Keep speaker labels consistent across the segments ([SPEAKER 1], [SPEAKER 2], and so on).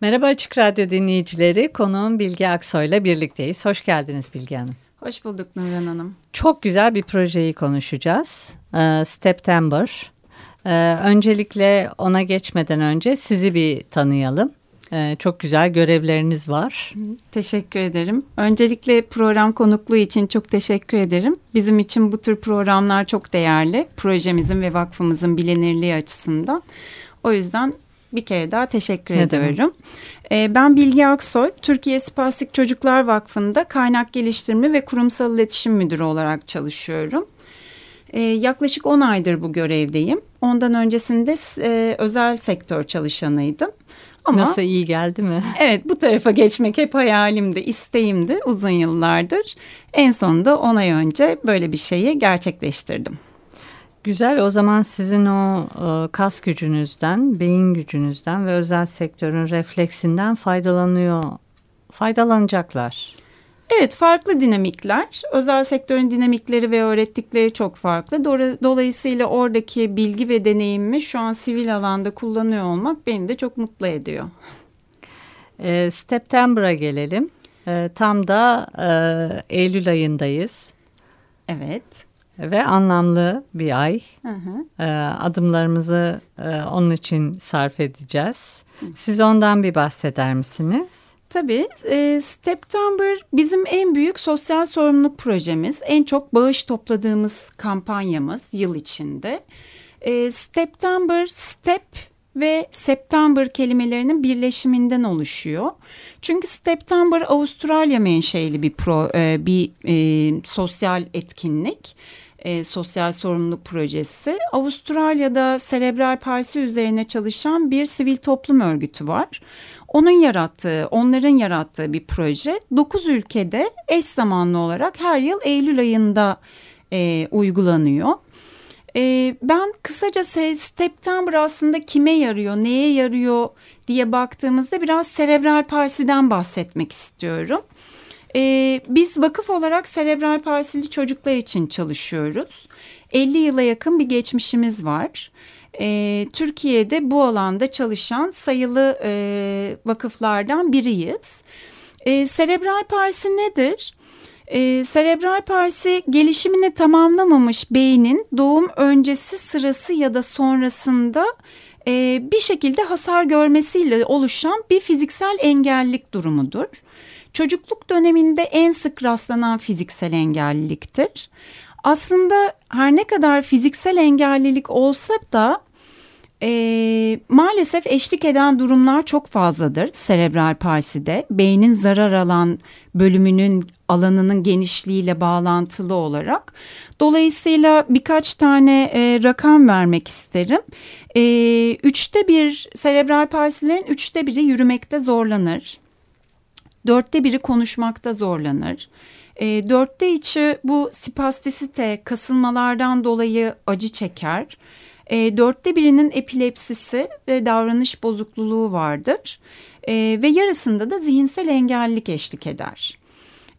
[SPEAKER 1] Merhaba Açık Radyo dinleyicileri. Konuğum Bilge Aksoy'la birlikteyiz. Hoş geldiniz Bilge Hanım.
[SPEAKER 2] Hoş bulduk Nurhan Hanım.
[SPEAKER 1] Çok güzel bir projeyi konuşacağız. Ee, September. Ee, öncelikle ona geçmeden önce sizi bir tanıyalım. Ee, çok güzel görevleriniz var.
[SPEAKER 2] Teşekkür ederim. Öncelikle program konukluğu için çok teşekkür ederim. Bizim için bu tür programlar çok değerli. Projemizin ve vakfımızın bilinirliği açısından. O yüzden bir kere daha teşekkür ne ediyorum. Ee, ben Bilgi Aksoy, Türkiye Spastik Çocuklar Vakfı'nda kaynak geliştirme ve kurumsal iletişim müdürü olarak çalışıyorum. Ee, yaklaşık 10 aydır bu görevdeyim. Ondan öncesinde e, özel sektör çalışanıydım.
[SPEAKER 1] Ama, Nasıl iyi geldi mi?
[SPEAKER 2] Evet bu tarafa geçmek hep hayalimdi, isteğimdi uzun yıllardır. En sonunda 10 ay önce böyle bir şeyi gerçekleştirdim.
[SPEAKER 1] Güzel o zaman sizin o e, kas gücünüzden, beyin gücünüzden ve özel sektörün refleksinden faydalanıyor, faydalanacaklar.
[SPEAKER 2] Evet farklı dinamikler. Özel sektörün dinamikleri ve öğrettikleri çok farklı. Dolayısıyla oradaki bilgi ve deneyimimi şu an sivil alanda kullanıyor olmak beni de çok mutlu ediyor.
[SPEAKER 1] E, September'a gelelim. E, tam da e, Eylül ayındayız.
[SPEAKER 2] Evet
[SPEAKER 1] ve anlamlı bir ay. Hı hı. E, adımlarımızı e, onun için sarf edeceğiz. Siz ondan bir bahseder misiniz?
[SPEAKER 2] Tabii. E, September bizim en büyük sosyal sorumluluk projemiz. En çok bağış topladığımız kampanyamız yıl içinde. E, September, Step ve September kelimelerinin birleşiminden oluşuyor. Çünkü September Avustralya menşeli bir pro, e, bir e, sosyal etkinlik e, sosyal sorumluluk projesi. Avustralya'da serebral palsi üzerine çalışan bir sivil toplum örgütü var. Onun yarattığı, onların yarattığı bir proje. Dokuz ülkede eş zamanlı olarak her yıl Eylül ayında e, uygulanıyor. E, ben kısaca September aslında kime yarıyor, neye yarıyor diye baktığımızda biraz serebral palsiden bahsetmek istiyorum. Ee, biz vakıf olarak serebral palsili çocuklar için çalışıyoruz. 50 yıla yakın bir geçmişimiz var. Ee, Türkiye'de bu alanda çalışan sayılı e, vakıflardan biriyiz. Ee, serebral palsi nedir? Ee, serebral palsi gelişimini tamamlamamış beynin doğum öncesi sırası ya da sonrasında e, bir şekilde hasar görmesiyle oluşan bir fiziksel engellilik durumudur çocukluk döneminde en sık rastlanan fiziksel engelliliktir. Aslında her ne kadar fiziksel engellilik olsa da e, maalesef eşlik eden durumlar çok fazladır serebral palside. Beynin zarar alan bölümünün alanının genişliğiyle bağlantılı olarak. Dolayısıyla birkaç tane e, rakam vermek isterim. E, üçte bir serebral palsilerin üçte biri yürümekte zorlanır. Dörtte biri konuşmakta zorlanır. E, dörtte içi bu spastisite kasılmalardan dolayı acı çeker. E, dörtte birinin epilepsisi ve davranış bozukluğu vardır. E, ve yarısında da zihinsel engellilik eşlik eder.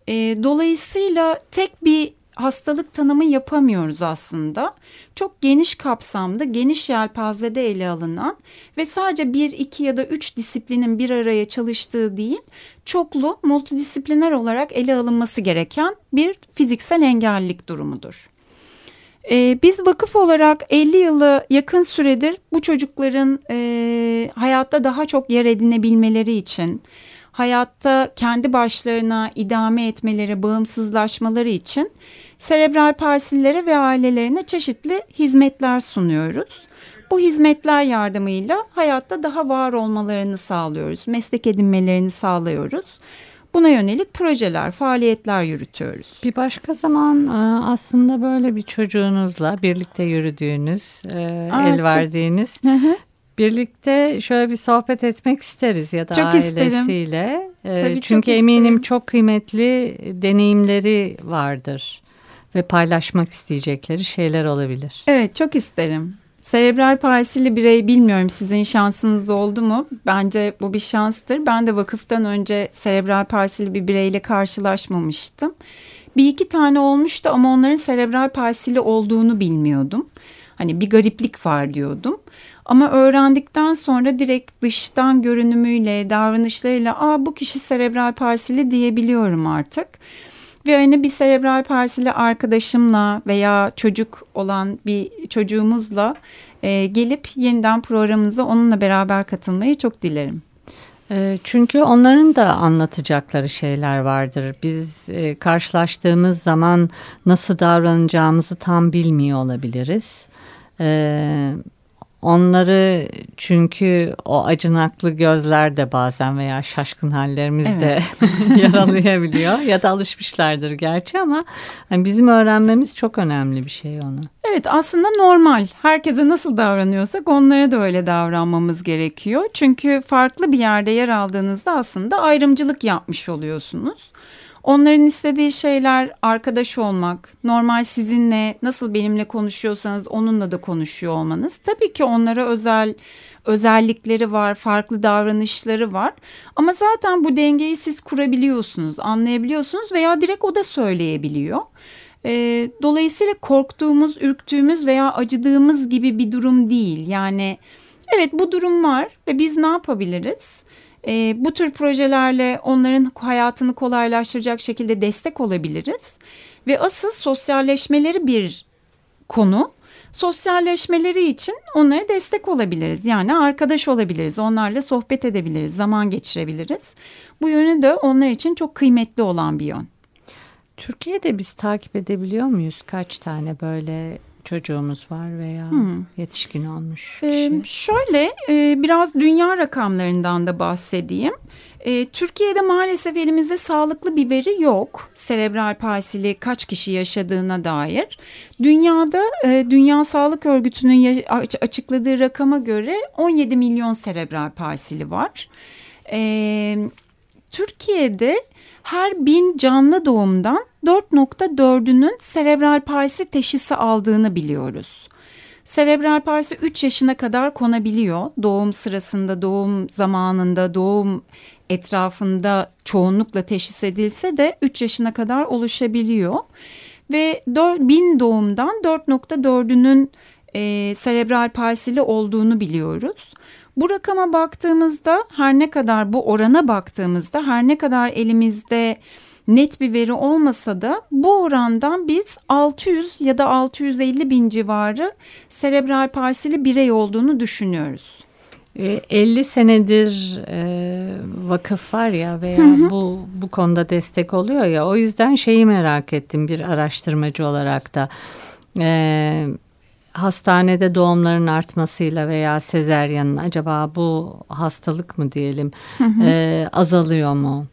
[SPEAKER 2] E, dolayısıyla tek bir hastalık tanımı yapamıyoruz aslında. Çok geniş kapsamda, geniş yelpazede ele alınan ve sadece bir, iki ya da üç disiplinin bir araya çalıştığı değil, çoklu, multidisipliner olarak ele alınması gereken bir fiziksel engellilik durumudur. Ee, biz vakıf olarak 50 yılı yakın süredir bu çocukların e, hayatta daha çok yer edinebilmeleri için, hayatta kendi başlarına idame etmeleri, bağımsızlaşmaları için serebral palsillere ve ailelerine çeşitli hizmetler sunuyoruz. Bu hizmetler yardımıyla hayatta daha var olmalarını sağlıyoruz, meslek edinmelerini sağlıyoruz. buna yönelik projeler, faaliyetler yürütüyoruz.
[SPEAKER 1] Bir başka zaman e, aslında böyle bir çocuğunuzla birlikte yürüdüğünüz, e, Aa, el verdiğiniz birlikte şöyle bir sohbet etmek isteriz ya da çok ailesiyle. Isterim. Tabii Çünkü çok eminim isterim. çok kıymetli deneyimleri vardır ve paylaşmak isteyecekleri şeyler olabilir.
[SPEAKER 2] Evet çok isterim. Serebral palsili birey bilmiyorum sizin şansınız oldu mu? Bence bu bir şanstır. Ben de vakıftan önce serebral palsili bir bireyle karşılaşmamıştım. Bir iki tane olmuştu ama onların serebral palsili olduğunu bilmiyordum. Hani bir gariplik var diyordum. Ama öğrendikten sonra direkt dıştan görünümüyle, davranışlarıyla Aa, bu kişi serebral palsili diyebiliyorum artık. Ve hani bir serebral palsili arkadaşımla veya çocuk olan bir çocuğumuzla e, gelip yeniden programınıza onunla beraber katılmayı çok dilerim.
[SPEAKER 1] E, çünkü onların da anlatacakları şeyler vardır. Biz e, karşılaştığımız zaman nasıl davranacağımızı tam bilmiyor olabiliriz. Onları çünkü o acınaklı gözler de bazen veya şaşkın hallerimiz evet. de yaralayabiliyor ya da alışmışlardır gerçi ama hani bizim öğrenmemiz çok önemli bir şey onu.
[SPEAKER 2] Evet aslında normal. Herkese nasıl davranıyorsak onlara da öyle davranmamız gerekiyor. Çünkü farklı bir yerde yer aldığınızda aslında ayrımcılık yapmış oluyorsunuz. Onların istediği şeyler arkadaş olmak, normal sizinle nasıl benimle konuşuyorsanız onunla da konuşuyor olmanız. Tabii ki onlara özel özellikleri var, farklı davranışları var. Ama zaten bu dengeyi siz kurabiliyorsunuz, anlayabiliyorsunuz veya direkt o da söyleyebiliyor. E, dolayısıyla korktuğumuz, ürktüğümüz veya acıdığımız gibi bir durum değil. Yani evet bu durum var ve biz ne yapabiliriz? E, bu tür projelerle onların hayatını kolaylaştıracak şekilde destek olabiliriz. Ve asıl sosyalleşmeleri bir konu. Sosyalleşmeleri için onlara destek olabiliriz. Yani arkadaş olabiliriz, onlarla sohbet edebiliriz, zaman geçirebiliriz. Bu yönü de onlar için çok kıymetli olan bir yön.
[SPEAKER 1] Türkiye'de biz takip edebiliyor muyuz? Kaç tane böyle çocuğumuz var veya hmm. yetişkin olmuş kişi? Ee,
[SPEAKER 2] şöyle e, biraz dünya rakamlarından da bahsedeyim. E, Türkiye'de maalesef elimizde sağlıklı bir veri yok. Serebral palsili kaç kişi yaşadığına dair. Dünyada e, Dünya Sağlık Örgütü'nün açıkladığı rakama göre 17 milyon serebral palsili var. E, Türkiye'de her bin canlı doğumdan 4.4'ünün serebral palsi teşhisi aldığını biliyoruz. Serebral palsi 3 yaşına kadar konabiliyor. Doğum sırasında, doğum zamanında, doğum etrafında çoğunlukla teşhis edilse de 3 yaşına kadar oluşabiliyor. Ve 4, 1000 doğumdan 4.4'ünün e, serebral palsili olduğunu biliyoruz. Bu rakama baktığımızda her ne kadar bu orana baktığımızda her ne kadar elimizde net bir veri olmasa da bu orandan biz 600 ya da 650 bin civarı serebral palsili birey olduğunu düşünüyoruz.
[SPEAKER 1] 50 e, senedir e, vakıf var ya veya hı hı. bu bu konuda destek oluyor ya o yüzden şeyi merak ettim bir araştırmacı olarak da e, hastanede doğumların artmasıyla veya sezeryanın acaba bu hastalık mı diyelim hı hı. E, azalıyor mu?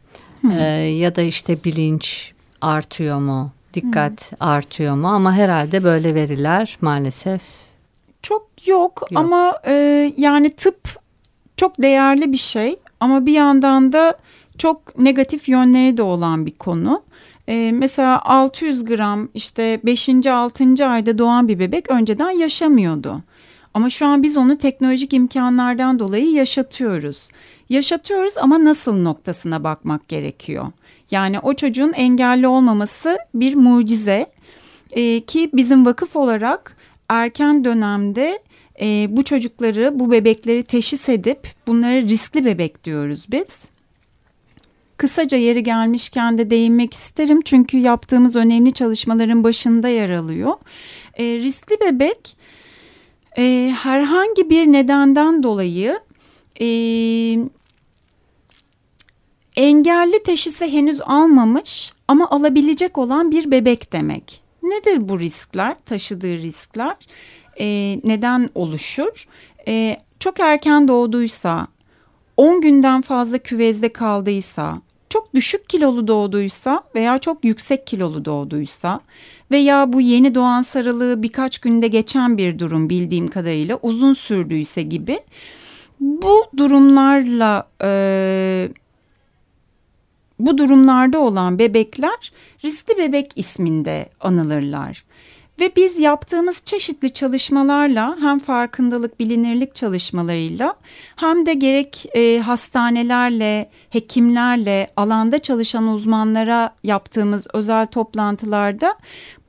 [SPEAKER 1] E, ya da işte bilinç artıyor mu? Dikkat hı. artıyor mu? Ama herhalde böyle veriler maalesef
[SPEAKER 2] çok yok, yok. ama e, yani tıp çok değerli bir şey ama bir yandan da çok negatif yönleri de olan bir konu. Ee, mesela 600 gram işte 5. 6. ayda doğan bir bebek önceden yaşamıyordu. Ama şu an biz onu teknolojik imkanlardan dolayı yaşatıyoruz. Yaşatıyoruz ama nasıl noktasına bakmak gerekiyor. Yani o çocuğun engelli olmaması bir mucize ee, ki bizim vakıf olarak erken dönemde e, bu çocukları, bu bebekleri teşhis edip bunlara riskli bebek diyoruz biz. Kısaca yeri gelmişken de değinmek isterim çünkü yaptığımız önemli çalışmaların başında yer alıyor. E, riskli bebek e, herhangi bir nedenden dolayı e, engelli teşhise henüz almamış ama alabilecek olan bir bebek demek. Nedir bu riskler, taşıdığı riskler? E, neden oluşur? E, çok erken doğduysa, 10 günden fazla küvezde kaldıysa, çok düşük kilolu doğduysa veya çok yüksek kilolu doğduysa veya bu yeni doğan sarılığı birkaç günde geçen bir durum bildiğim kadarıyla uzun sürdüyse gibi bu durumlarla e, bu durumlarda olan bebekler riskli bebek isminde anılırlar. Ve biz yaptığımız çeşitli çalışmalarla hem farkındalık bilinirlik çalışmalarıyla hem de gerek e, hastanelerle, hekimlerle, alanda çalışan uzmanlara yaptığımız özel toplantılarda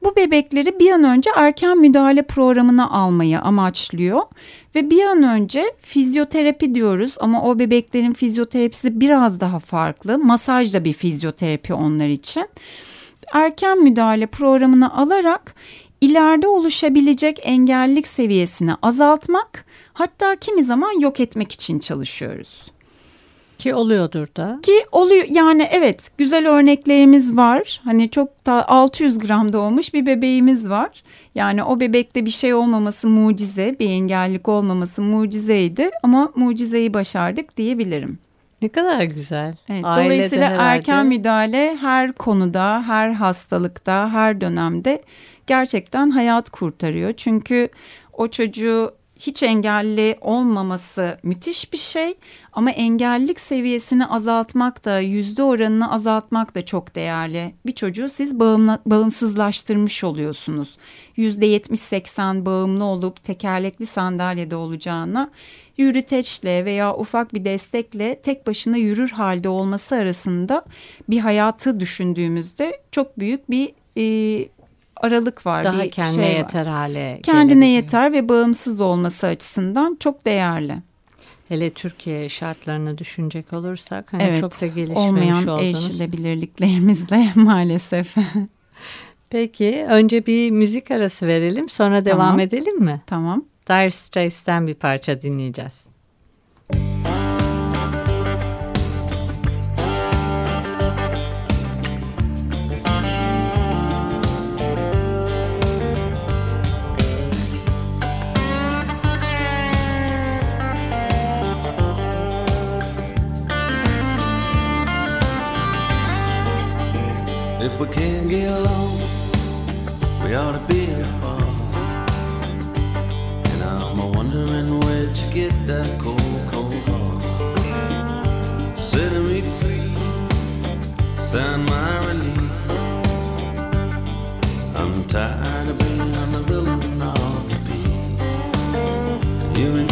[SPEAKER 2] bu bebekleri bir an önce erken müdahale programına almayı amaçlıyor ve bir an önce fizyoterapi diyoruz ama o bebeklerin fizyoterapisi biraz daha farklı. Masaj da bir fizyoterapi onlar için. Erken müdahale programını alarak ileride oluşabilecek engellilik seviyesini azaltmak hatta kimi zaman yok etmek için çalışıyoruz.
[SPEAKER 1] Ki oluyordur da.
[SPEAKER 2] Ki oluyor yani evet güzel örneklerimiz var. Hani çok da 600 gram doğmuş bir bebeğimiz var. Yani o bebekte bir şey olmaması mucize, bir engellik olmaması mucizeydi ama mucizeyi başardık diyebilirim.
[SPEAKER 1] Ne kadar güzel.
[SPEAKER 2] Evet, dolayısıyla erken müdahale her konuda, her hastalıkta, her dönemde gerçekten hayat kurtarıyor. Çünkü o çocuğu hiç engelli olmaması müthiş bir şey ama engellilik seviyesini azaltmak da yüzde oranını azaltmak da çok değerli. Bir çocuğu siz bağımla, bağımsızlaştırmış oluyorsunuz. Yüzde yetmiş seksen bağımlı olup tekerlekli sandalyede olacağına yürüteçle veya ufak bir destekle tek başına yürür halde olması arasında bir hayatı düşündüğümüzde çok büyük bir e, aralık var.
[SPEAKER 1] Daha
[SPEAKER 2] bir
[SPEAKER 1] kendine
[SPEAKER 2] şey
[SPEAKER 1] yeter hale.
[SPEAKER 2] Kendine yeter ve bağımsız olması açısından çok değerli.
[SPEAKER 1] Hele Türkiye şartlarını düşünecek olursak hani
[SPEAKER 2] evet,
[SPEAKER 1] çok da gelişmemiş
[SPEAKER 2] olmayan
[SPEAKER 1] oldunuz.
[SPEAKER 2] erişilebilirliklerimizle maalesef.
[SPEAKER 1] Peki önce bir müzik arası verelim sonra devam
[SPEAKER 2] Tamam.
[SPEAKER 1] edelim mi?
[SPEAKER 2] Tamam.
[SPEAKER 1] Dire Straits'ten bir parça dinleyeceğiz.
[SPEAKER 3] If we can't get along, we ought to be apart. And I'm wondering where'd you get that cold, cold heart? Setting me free, sign my release. I'm tired of being the villain of the piece. You can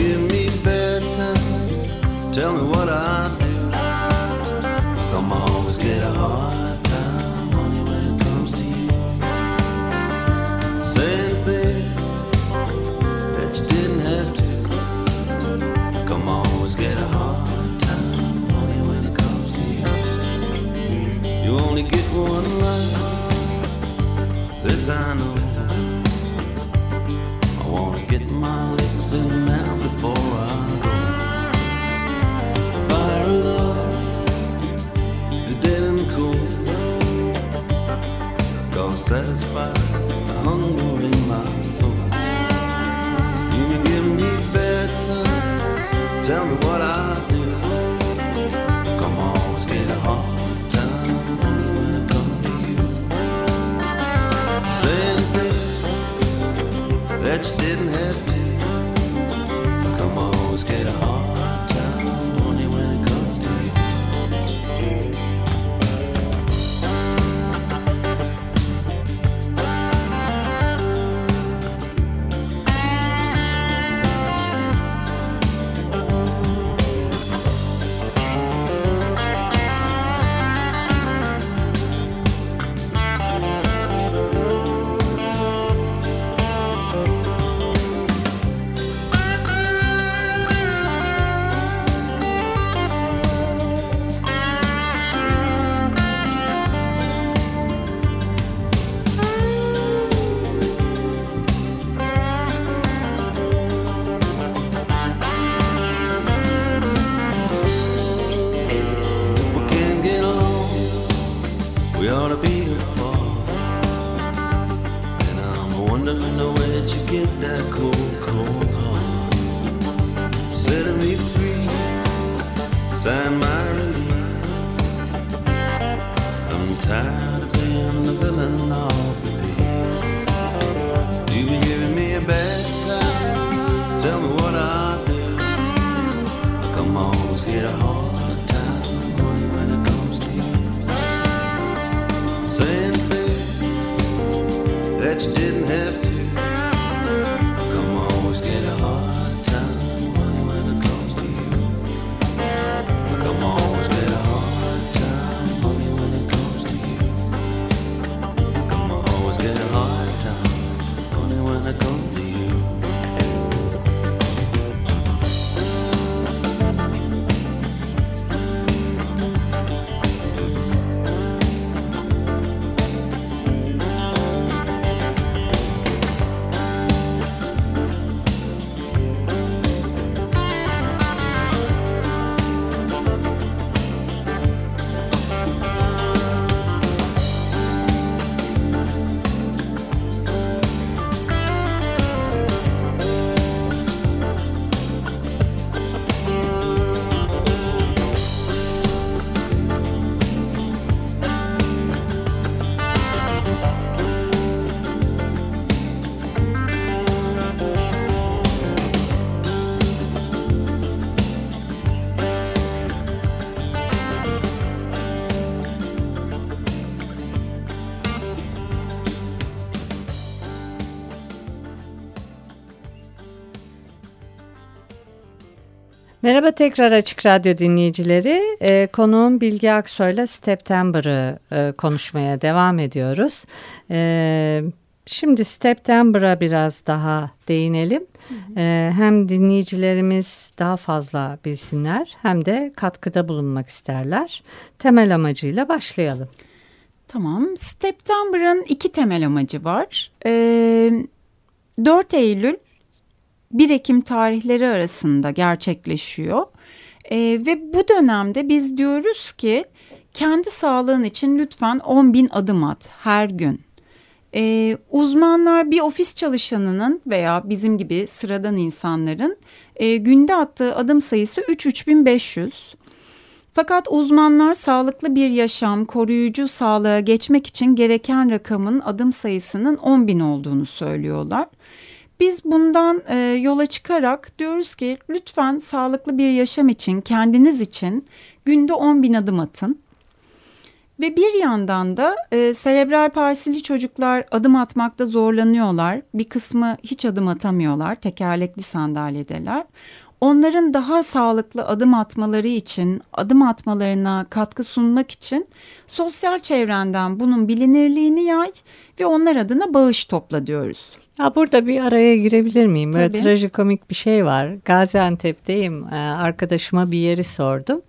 [SPEAKER 1] Merhaba tekrar Açık Radyo dinleyicileri. Ee, konuğum Bilge Aksoy'la September'ı e, konuşmaya devam ediyoruz. Ee, şimdi September'a biraz daha değinelim. Ee, hem dinleyicilerimiz daha fazla bilsinler hem de katkıda bulunmak isterler. Temel amacıyla başlayalım.
[SPEAKER 2] Tamam. September'ın iki temel amacı var. Ee, 4 Eylül 1 Ekim tarihleri arasında gerçekleşiyor. Ee, ve bu dönemde biz diyoruz ki kendi sağlığın için lütfen 10 bin adım at her gün. Ee, uzmanlar bir ofis çalışanının veya bizim gibi sıradan insanların e, günde attığı adım sayısı 3-3500. Fakat uzmanlar sağlıklı bir yaşam, koruyucu sağlığa geçmek için gereken rakamın adım sayısının 10 bin olduğunu söylüyorlar. Biz bundan e, yola çıkarak diyoruz ki lütfen sağlıklı bir yaşam için kendiniz için günde 10 bin adım atın. Ve bir yandan da e, serebral palsili çocuklar adım atmakta zorlanıyorlar. Bir kısmı hiç adım atamıyorlar, tekerlekli sandalyedeler. Onların daha sağlıklı adım atmaları için, adım atmalarına katkı sunmak için sosyal çevrenden bunun bilinirliğini yay ve onlar adına bağış topla diyoruz.
[SPEAKER 1] Ya burada bir araya girebilir miyim? Böyle
[SPEAKER 2] Tabii.
[SPEAKER 1] trajikomik bir şey var. Gaziantep'teyim. Ee, arkadaşıma bir yeri sordum.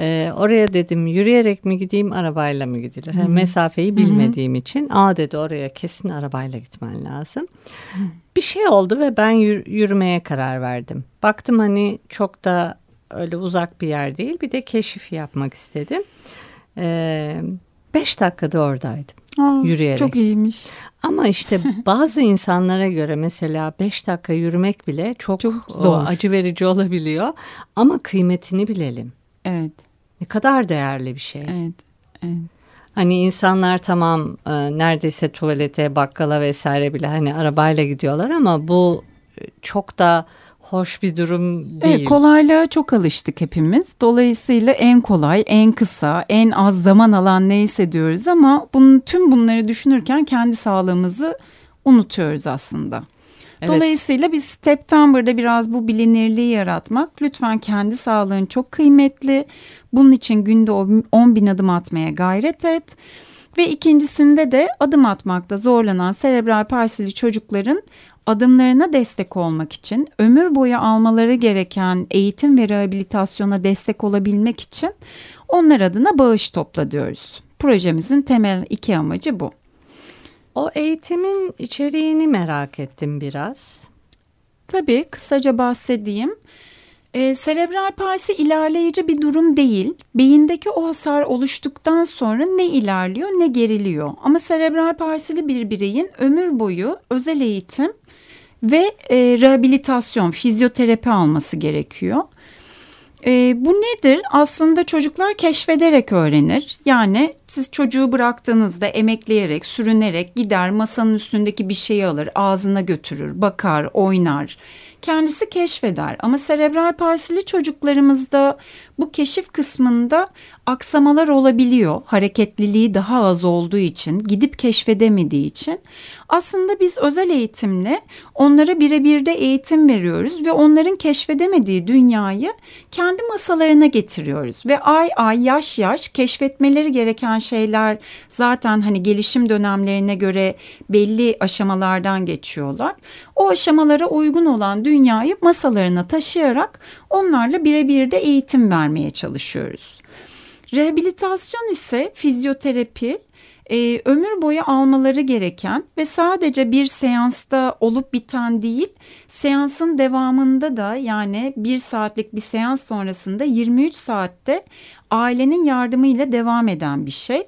[SPEAKER 1] Ee, oraya dedim yürüyerek mi gideyim arabayla mı gidilir? Yani mesafeyi bilmediğim için. Aa dedi oraya kesin arabayla gitmen lazım. Bir şey oldu ve ben yür- yürümeye karar verdim. Baktım hani çok da öyle uzak bir yer değil. Bir de keşif yapmak istedim. Ee, beş dakikada oradaydım.
[SPEAKER 2] Aa,
[SPEAKER 1] Yürüyerek.
[SPEAKER 2] Çok iyiymiş.
[SPEAKER 1] Ama işte bazı insanlara göre mesela 5 dakika yürümek bile çok,
[SPEAKER 2] Çok
[SPEAKER 1] o,
[SPEAKER 2] zor.
[SPEAKER 1] acı verici olabiliyor. Ama kıymetini bilelim.
[SPEAKER 2] Evet,
[SPEAKER 1] Ne kadar değerli bir şey.
[SPEAKER 2] evet, evet.
[SPEAKER 1] Hani insanlar tamam e, neredeyse tuvalete, bakkala vesaire bile hani arabayla gidiyorlar ama bu e, çok da hoş bir durum değil.
[SPEAKER 2] Evet, kolaylığa çok alıştık hepimiz. Dolayısıyla en kolay, en kısa, en az zaman alan neyse diyoruz ama bunun tüm bunları düşünürken kendi sağlığımızı unutuyoruz aslında.
[SPEAKER 1] Evet.
[SPEAKER 2] Dolayısıyla biz September'da biraz bu bilinirliği yaratmak. Lütfen kendi sağlığın çok kıymetli. Bunun için günde 10 bin adım atmaya gayret et. Ve ikincisinde de adım atmakta zorlanan serebral palsili çocukların adımlarına destek olmak için ömür boyu almaları gereken eğitim ve rehabilitasyona destek olabilmek için onlar adına bağış topla diyoruz. Projemizin temel iki amacı bu.
[SPEAKER 1] O eğitimin içeriğini merak ettim biraz.
[SPEAKER 2] Tabii kısaca bahsedeyim. Ee, serebral palsi ilerleyici bir durum değil. Beyindeki o hasar oluştuktan sonra ne ilerliyor ne geriliyor. Ama serebral palsili bir bireyin ömür boyu özel eğitim ve e, rehabilitasyon, fizyoterapi alması gerekiyor. E, bu nedir? Aslında çocuklar keşfederek öğrenir. Yani siz çocuğu bıraktığınızda emekleyerek, sürünerek gider masanın üstündeki bir şeyi alır, ağzına götürür, bakar, oynar kendisi keşfeder. Ama serebral palsili çocuklarımızda bu keşif kısmında aksamalar olabiliyor. Hareketliliği daha az olduğu için, gidip keşfedemediği için. Aslında biz özel eğitimle onlara birebir de eğitim veriyoruz ve onların keşfedemediği dünyayı kendi masalarına getiriyoruz. Ve ay ay, yaş yaş keşfetmeleri gereken şeyler zaten hani gelişim dönemlerine göre belli aşamalardan geçiyorlar. O aşamalara uygun olan dünyayı masalarına taşıyarak onlarla birebir de eğitim vermeye çalışıyoruz. Rehabilitasyon ise fizyoterapi, e, ömür boyu almaları gereken ve sadece bir seansta olup biten değil, seansın devamında da yani bir saatlik bir seans sonrasında 23 saatte ailenin yardımıyla devam eden bir şey.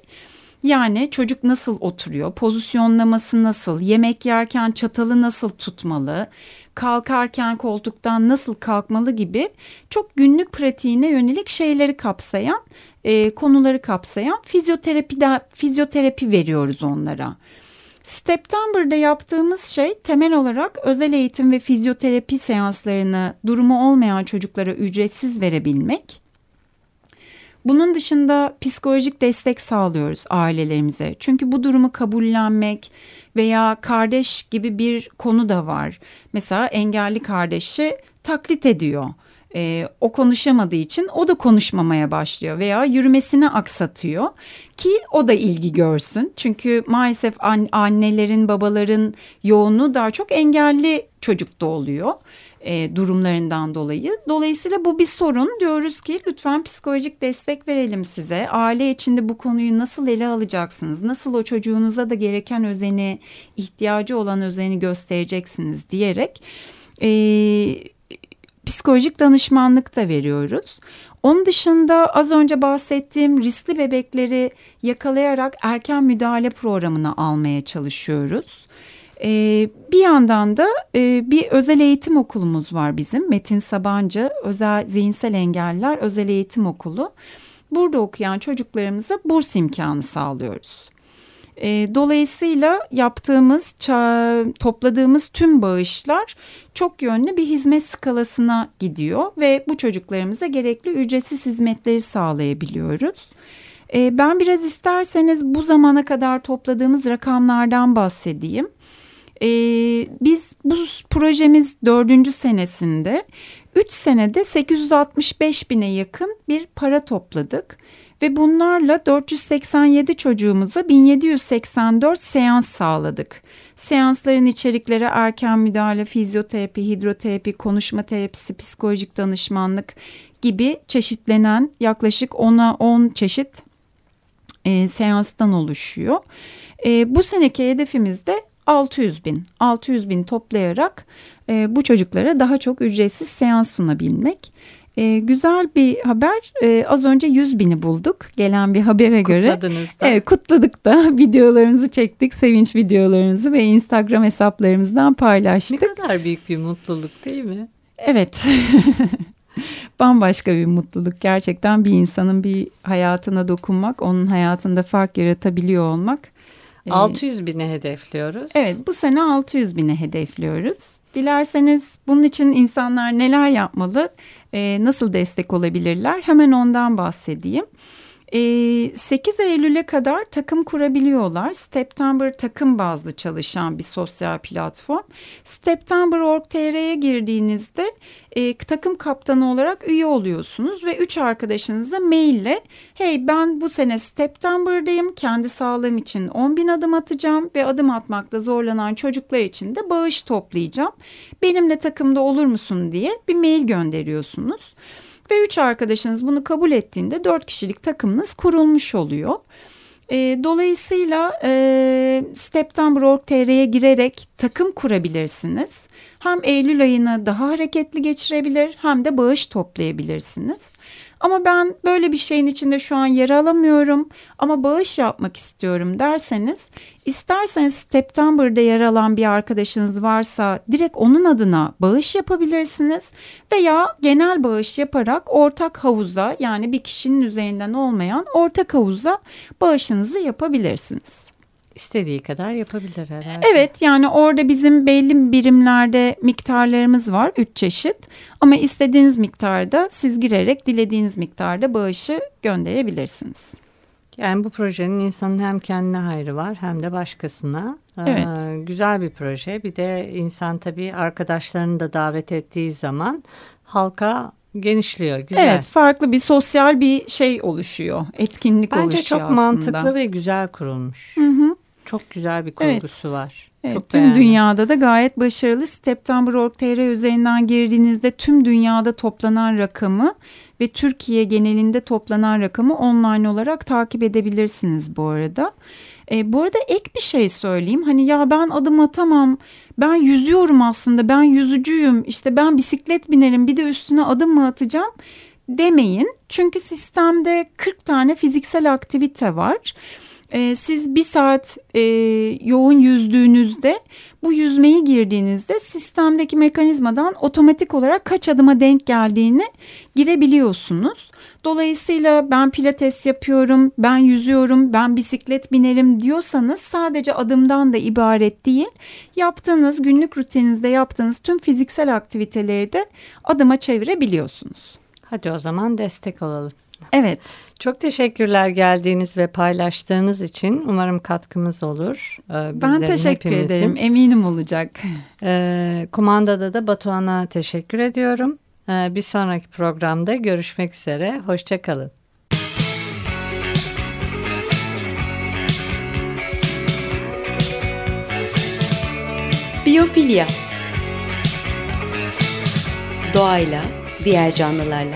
[SPEAKER 2] Yani çocuk nasıl oturuyor, pozisyonlaması nasıl, yemek yerken çatalı nasıl tutmalı, kalkarken koltuktan nasıl kalkmalı gibi çok günlük pratiğine yönelik şeyleri kapsayan, e, konuları kapsayan fizyoterapide fizyoterapi veriyoruz onlara. September'da yaptığımız şey temel olarak özel eğitim ve fizyoterapi seanslarını durumu olmayan çocuklara ücretsiz verebilmek. Bunun dışında psikolojik destek sağlıyoruz ailelerimize. Çünkü bu durumu kabullenmek veya kardeş gibi bir konu da var. Mesela engelli kardeşi taklit ediyor. Ee, o konuşamadığı için o da konuşmamaya başlıyor veya yürümesini aksatıyor ki o da ilgi görsün. Çünkü maalesef an annelerin babaların yoğunluğu daha çok engelli çocukta oluyor e, durumlarından dolayı. Dolayısıyla bu bir sorun. Diyoruz ki lütfen psikolojik destek verelim size. Aile içinde bu konuyu nasıl ele alacaksınız? Nasıl o çocuğunuza da gereken özeni, ihtiyacı olan özeni göstereceksiniz diyerek e, psikolojik danışmanlık da veriyoruz. Onun dışında az önce bahsettiğim riskli bebekleri yakalayarak erken müdahale programına almaya çalışıyoruz. Ee, bir yandan da e, bir özel eğitim okulumuz var bizim. Metin Sabancı Özel Zihinsel Engeller Özel Eğitim Okulu. Burada okuyan çocuklarımıza burs imkanı sağlıyoruz. E, dolayısıyla yaptığımız, topladığımız tüm bağışlar çok yönlü bir hizmet skalasına gidiyor ve bu çocuklarımıza gerekli ücretsiz hizmetleri sağlayabiliyoruz. E, ben biraz isterseniz bu zamana kadar topladığımız rakamlardan bahsedeyim. E, biz bu projemiz dördüncü senesinde 3 senede 865 bine yakın bir para topladık ve bunlarla 487 çocuğumuza 1784 seans sağladık. Seansların içerikleri erken müdahale, fizyoterapi, hidroterapi, konuşma terapisi, psikolojik danışmanlık gibi çeşitlenen yaklaşık 10'a 10 çeşit e, seanstan oluşuyor. E, bu seneki hedefimiz de 600 bin. 600 bin toplayarak e, bu çocuklara daha çok ücretsiz seans sunabilmek. E, güzel bir haber. E, az önce 100 bini bulduk. Gelen bir habere göre.
[SPEAKER 1] Kutladınız da.
[SPEAKER 2] Evet kutladık da. Videolarımızı çektik. Sevinç videolarımızı ve Instagram hesaplarımızdan paylaştık.
[SPEAKER 1] Ne kadar büyük bir mutluluk değil mi?
[SPEAKER 2] Evet. Bambaşka bir mutluluk. Gerçekten bir insanın bir hayatına dokunmak, onun hayatında fark yaratabiliyor olmak
[SPEAKER 1] 600 ee, bine hedefliyoruz.
[SPEAKER 2] Evet bu sene 600 bine hedefliyoruz. Dilerseniz bunun için insanlar neler yapmalı, e, nasıl destek olabilirler hemen ondan bahsedeyim. 8 ee, Eylül'e kadar takım kurabiliyorlar. September takım bazlı çalışan bir sosyal platform. September.org.tr'ye girdiğinizde e, takım kaptanı olarak üye oluyorsunuz ve üç arkadaşınıza maille hey ben bu sene September'dayım kendi sağlığım için 10 bin adım atacağım ve adım atmakta zorlanan çocuklar için de bağış toplayacağım. Benimle takımda olur musun diye bir mail gönderiyorsunuz ve üç arkadaşınız bunu kabul ettiğinde dört kişilik takımınız kurulmuş oluyor. E, dolayısıyla e, September.org.tr'ye girerek takım kurabilirsiniz. Hem Eylül ayını daha hareketli geçirebilir hem de bağış toplayabilirsiniz. Ama ben böyle bir şeyin içinde şu an yer alamıyorum ama bağış yapmak istiyorum derseniz isterseniz September'da yer alan bir arkadaşınız varsa direkt onun adına bağış yapabilirsiniz veya genel bağış yaparak ortak havuza yani bir kişinin üzerinden olmayan ortak havuza bağışınızı yapabilirsiniz.
[SPEAKER 1] İstediği kadar yapabilir herhalde.
[SPEAKER 2] Evet yani orada bizim belli birimlerde miktarlarımız var. Üç çeşit. Ama istediğiniz miktarda siz girerek dilediğiniz miktarda bağışı gönderebilirsiniz.
[SPEAKER 1] Yani bu projenin insanın hem kendine hayrı var hem de başkasına.
[SPEAKER 2] Evet.
[SPEAKER 1] Ee, güzel bir proje. Bir de insan tabii arkadaşlarını da davet ettiği zaman halka genişliyor. Güzel.
[SPEAKER 2] Evet farklı bir sosyal bir şey oluşuyor. Etkinlik
[SPEAKER 1] Bence
[SPEAKER 2] oluşuyor
[SPEAKER 1] çok
[SPEAKER 2] aslında.
[SPEAKER 1] mantıklı ve güzel kurulmuş.
[SPEAKER 2] Hı hı.
[SPEAKER 1] Çok güzel bir
[SPEAKER 2] Evet.
[SPEAKER 1] kurgusu var.
[SPEAKER 2] Evet,
[SPEAKER 1] çok
[SPEAKER 2] tüm
[SPEAKER 1] beğendim.
[SPEAKER 2] dünyada da gayet başarılı. September.org.tr üzerinden girdiğinizde tüm dünyada toplanan rakamı ve Türkiye genelinde toplanan rakamı online olarak takip edebilirsiniz bu arada. E, bu arada ek bir şey söyleyeyim. Hani ya ben adım atamam, ben yüzüyorum aslında, ben yüzücüyüm, işte ben bisiklet binerim bir de üstüne adım mı atacağım demeyin. Çünkü sistemde 40 tane fiziksel aktivite var. Ee, siz bir saat e, yoğun yüzdüğünüzde bu yüzmeyi girdiğinizde sistemdeki mekanizmadan otomatik olarak kaç adıma denk geldiğini girebiliyorsunuz. Dolayısıyla ben pilates yapıyorum, ben yüzüyorum, ben bisiklet binerim diyorsanız sadece adımdan da ibaret değil. Yaptığınız günlük rutininizde yaptığınız tüm fiziksel aktiviteleri de adıma çevirebiliyorsunuz.
[SPEAKER 1] Hadi o zaman destek olalım.
[SPEAKER 2] Evet.
[SPEAKER 1] Çok teşekkürler geldiğiniz ve paylaştığınız için. Umarım katkımız olur. Ee,
[SPEAKER 2] Ben teşekkür
[SPEAKER 1] hepimizin.
[SPEAKER 2] ederim. Eminim olacak.
[SPEAKER 1] Ee, kumandada da Batuhan'a teşekkür ediyorum. Ee, bir sonraki programda görüşmek üzere. Hoşçakalın.
[SPEAKER 4] Biyofilya Doğayla, diğer canlılarla,